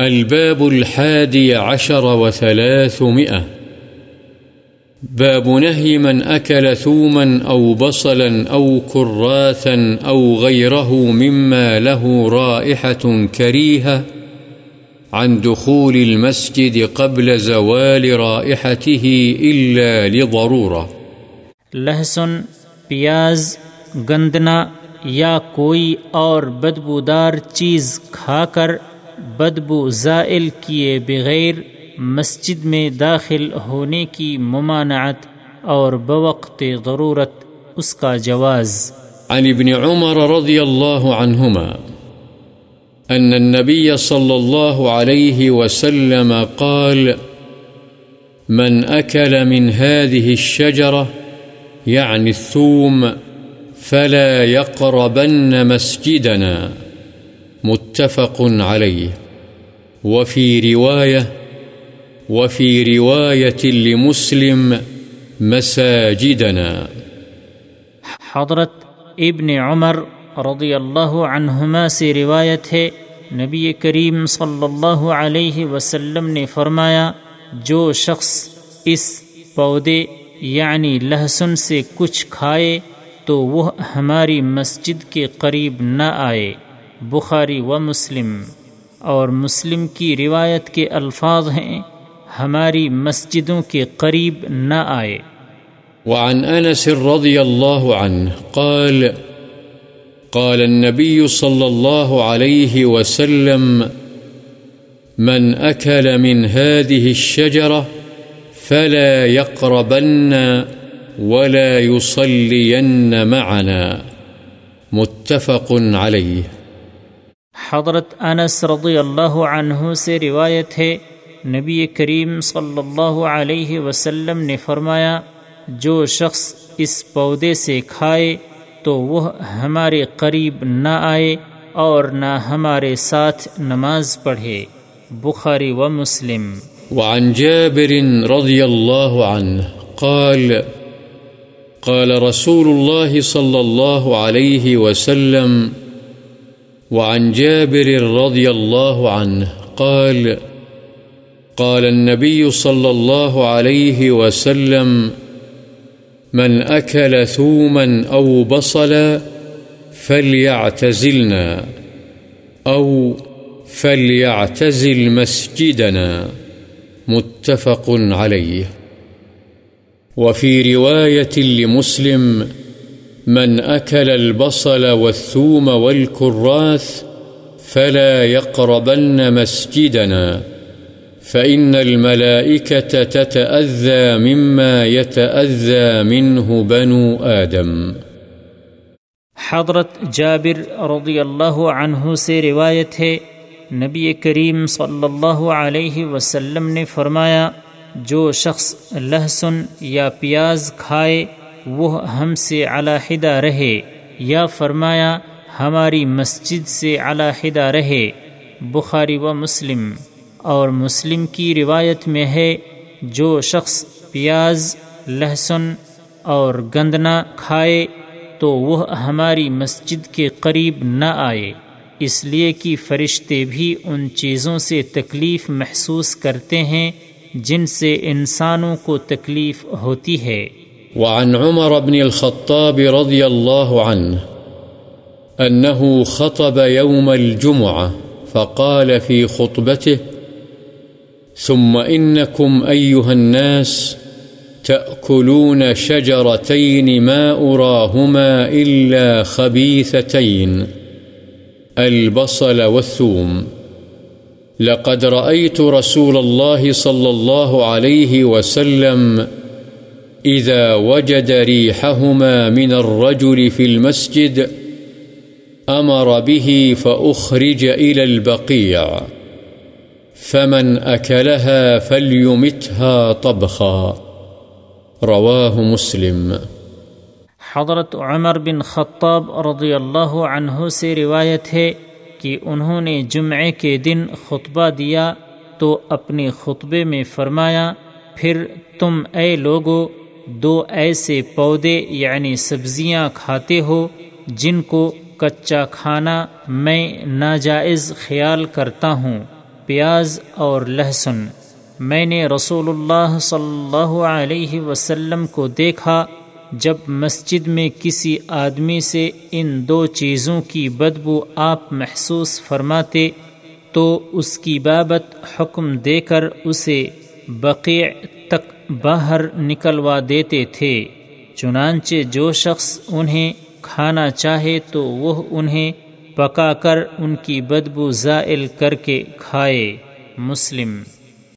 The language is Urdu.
الباب الحادي عشر وثلاثمئة باب نهي من أكل ثوما أو بصلا أو كراثا أو غيره مما له رائحة كريهة عن دخول المسجد قبل زوال رائحته إلا لضرورة. لہسن، پیاز، گندنا یا کوئی اور بدبودار چیز کھا کر بدبو زائل کیے بغیر مسجد میں داخل ہونے کی ممانعت اور بوقت ضرورت اس کا جواز۔ عن ابن عمر رضي الله عنهما أن النبي صلى الله عليه وسلم قال، من أكل من هذه الشجرة يعني الثوم، فلا يقربن مسجدنا. متفق عليه. وفي رواية وفي رواية لمسلم مساجدنا. حضرت ابن عمر رضی اللہ عنہما سے روایت ہے، نبی کریم صلی اللہ علیہ وسلم نے فرمایا، جو شخص اس پودے یعنی لہسن سے کچھ کھائے، تو وہ ہماری مسجد کے قریب نہ آئے۔ بخاری و مسلم اور مسلم کی روایت کے الفاظ ہیں، ہماری مسجدوں کے قریب نہ آئے۔ وعن أنس رضي الله عنه قال قال النبي صلى الله عليه وسلم، من أكل من هذه الشجرة فلا يقربن ولا يصلين معنا. متفق عليه حضرت انس رضی اللہ عنہ سے روایت ہے، نبی کریم صلی اللہ علیہ وسلم نے فرمایا، جو شخص اس پودے سے کھائے تو وہ ہمارے قریب نہ آئے اور نہ ہمارے ساتھ نماز پڑھے۔ بخاری و مسلم۔ وعن جابر رضي الله عنه قال قال رسول الله صلى الله عليه وسلم وعن جابر رضي الله عنه قال قال النبي صلى الله عليه وسلم، من أكل ثوما أو بصلا فليعتزلنا، أو فليعتزل مسجدنا. متفق عليه. وفي رواية لمسلم من أكل البصل والثوم والكراث فلا يقربن مسجدنا، فإن الملائكة تتأذى مما يتأذى منه بنو آدم. حضرت جابر رضی اللہ عنہ سے روایت ہے، نبی کریم صلی اللہ علیہ وسلم نے فرمایا، جو شخص لہسن یا پیاز کھائے وہ ہم سے علیحدہ رہے، یا فرمایا ہماری مسجد سے علیحدہ رہے، بخاری و مسلم۔ اور مسلم کی روایت میں ہے، جو شخص پیاز، لہسن اور گندنا کھائے، تو وہ ہماری مسجد کے قریب نہ آئے۔ اس لیے کہ فرشتے بھی ان چیزوں سے تکلیف محسوس کرتے ہیں، جن سے انسانوں کو تکلیف ہوتی ہے۔ وعن عمر بن الخطاب رضي الله عنه أنه خطب يوم الجمعة فقال في خطبته، ثم إنكم أيها الناس تأكلون شجرتين ما أراهما إلا خبيثتين، البصل والثوم. لقد رأيت رسول الله صلى الله عليه وسلم إذا وجد ريحهما من الرجل في المسجد، أمر به فأخرج إلى البقيع، فمن أكلها فليمتها طبخا، رواه مسلم. حضرت عمر بن خطاب رضی اللہ عنہ سے روایت ہے کہ انہوں نے جمعے کے دن خطبہ دیا تو اپنے خطبے میں فرمایا، پھر تم اے لوگو دو ایسے پودے یعنی سبزیاں کھاتے ہو جن کو کچا کھانا میں ناجائز خیال کرتا ہوں، پیاز اور لہسن۔ میں نے رسول اللہ صلی اللہ علیہ وسلم کو دیکھا جب مسجد میں کسی آدمی سے ان دو چیزوں کی بدبو آپ محسوس فرماتے تو اس کی بابت حکم دے کر اسے بقیع باہر نکلوا دیتے تھے، چنانچہ جو شخص انہیں کھانا چاہے تو وہ انہیں پکا کر ان کی بدبو زائل کر کے کھائے، مسلم۔